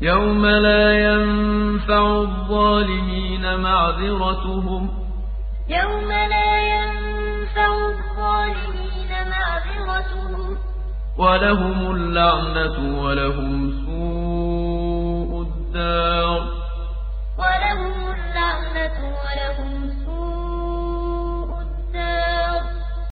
يَوْمَ لَا يَنفَعُ الظَّالِمِينَ مَعْذِرَتُهُمْ. وَلَهُمُ اللَّعْنَةُ وَلَهُمْ سُوءُ الدَّارِ